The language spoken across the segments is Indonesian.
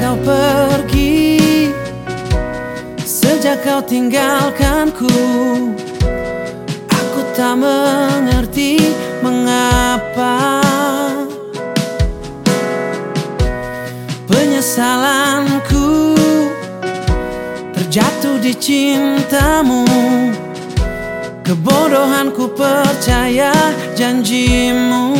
kau pergi Sejak kau tinggalkanku Aku tak mengerti mengapa. Penyesalanku Terjatuh di cintamu Kebodohanku percaya janjimu.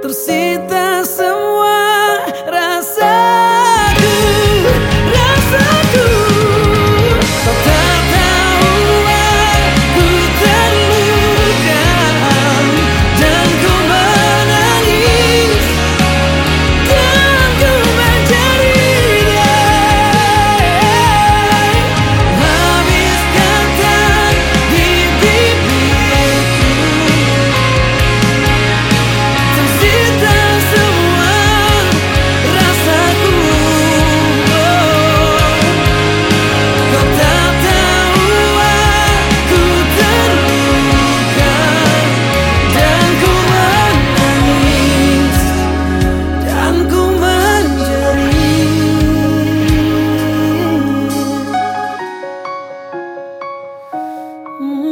torcida são mm.